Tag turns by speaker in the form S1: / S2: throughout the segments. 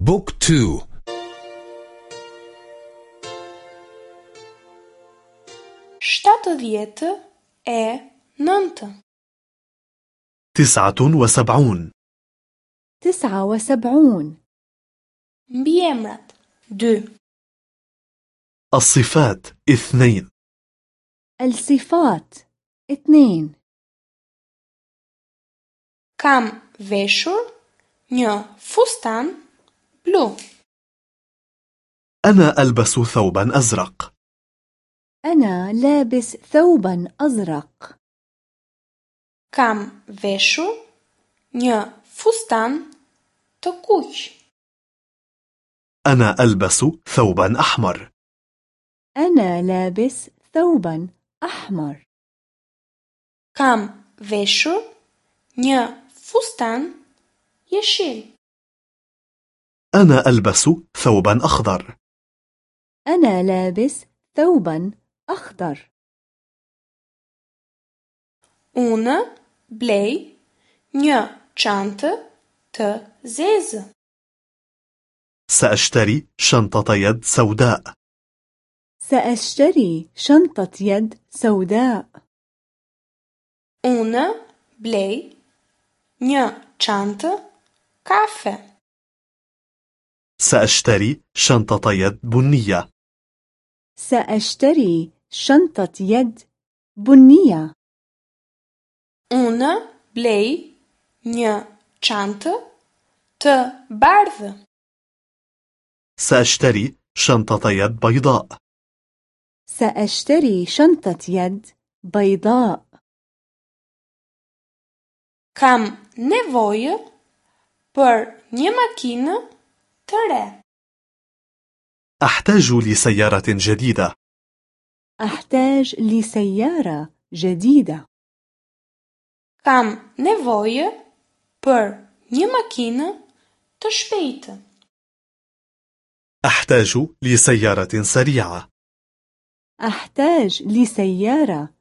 S1: Book
S2: two Shtatëdhjetë e nëntë
S3: تسعة وسبعون
S4: تسعة وسبعون
S2: Mbiemrat dy
S3: الصفات اثنين
S4: الصفات اثنين
S2: Kam veshur një fustan blu
S3: أنا ألبس ثوبا أزرق.
S4: أنا لابس ثوبا أزرق.
S2: Kam veshur një fustan të kuq
S3: أنا ألبس ثوبا أحمر.
S4: أنا لابس ثوبا أحمر.
S2: كام فيشور نيو فستان يشيل
S3: أنا ألبس ثوبا أخضر
S4: أنا لابس ثوبا أخضر
S2: Unë blej një çantë të zezë.
S3: سأشتري شنطة يد سوداء
S4: سأشتري شنطة يد سوداء
S2: Unë blej një çantë kafe.
S3: سأشتري شنطة يد بنية
S4: سأشتري شنطة يد بنية
S2: Unë blej një çantë të bardhë.
S3: سأشتري شنطة يد بيضاء
S4: سأشتري شنطة يد بيضاء
S2: Kam nevojë për një makinë re.
S3: أحتاج لسيارة جديدة
S4: أحتاج لسيارة جديدة
S2: Kam nevojë për një makinë të shpejtë.
S3: أحتاج لسيارة سريعة
S4: أحتاج لسيارة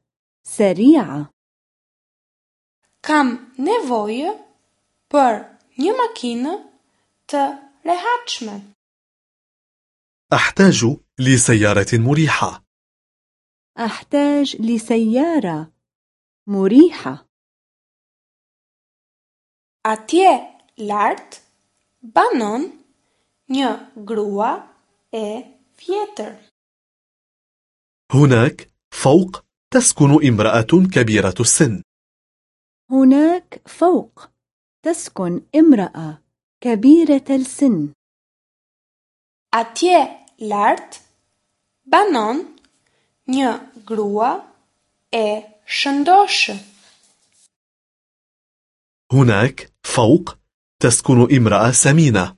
S4: سريعة
S2: Kam nevojë për një makinë të rehatshme.
S3: أحتاج لسيارة مريحة
S4: أحتاج لسيارة مريحة
S2: Atje lart banon një grua e vjetër.
S3: هناك فوق تسكن امرأة كبيرة السن
S4: هناك فوق تسكن امرأة كبيرة السن
S2: Atje lart banon një grua e shëndoshë.
S3: هناك فوق تسكن امرأة سمينة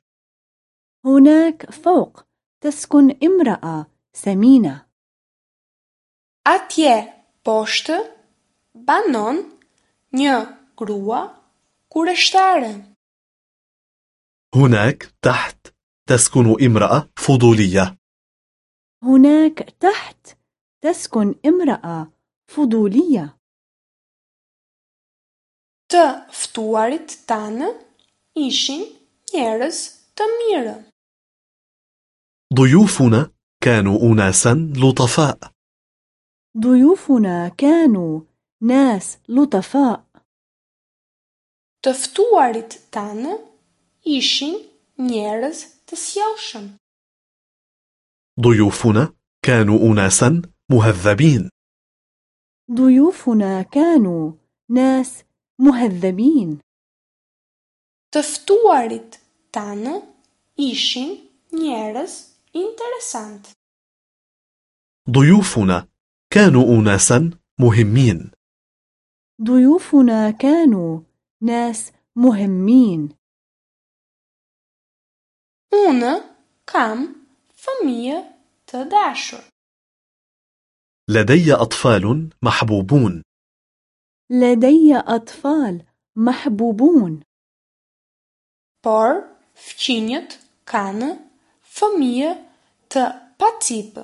S4: هناك فوق تسكن امرأة سمينة
S2: Atje poshtë banon një grua kurështare.
S3: هناك تحت تسكن امرأة فضولية.
S4: هناك تحت تسكن امرأة فضولية.
S2: Të ftuarit tanë ishin njerëz të mirë.
S3: ضيوفنا كانوا أناسا لطفاء
S4: ضيوفنا كانوا ناس لطفاء
S2: Të ftuarit tanë ishin njerëz të sjellshëm.
S3: ضيوفنا كانوا أناسا مهذبين
S4: ضيوفنا كانوا ناس مهذبين
S2: Të ftuarit tanë ishin njerëz interesant.
S3: ضيوفنا كانوا أناسا مهمين
S4: ضيوفنا كانوا ناس مهمين
S2: Unë kam fëmijë të dashur.
S3: لدي أطفال محبوبون
S4: لدي أطفال محبوبون
S2: por fqinjët kanë fëmijë të pacipë.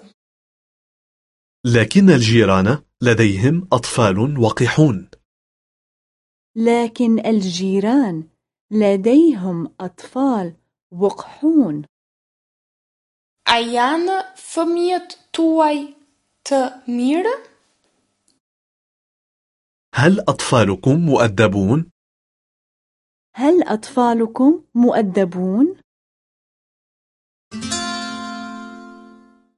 S3: لكن الجيران لديهم أطفال وقحون
S4: لكن الجيران لديهم أطفال وقحون
S2: A janë fëmijët tuaj të mirë?
S3: هل أطفالكم مؤدبون؟
S4: هل أطفالكم مؤدبون؟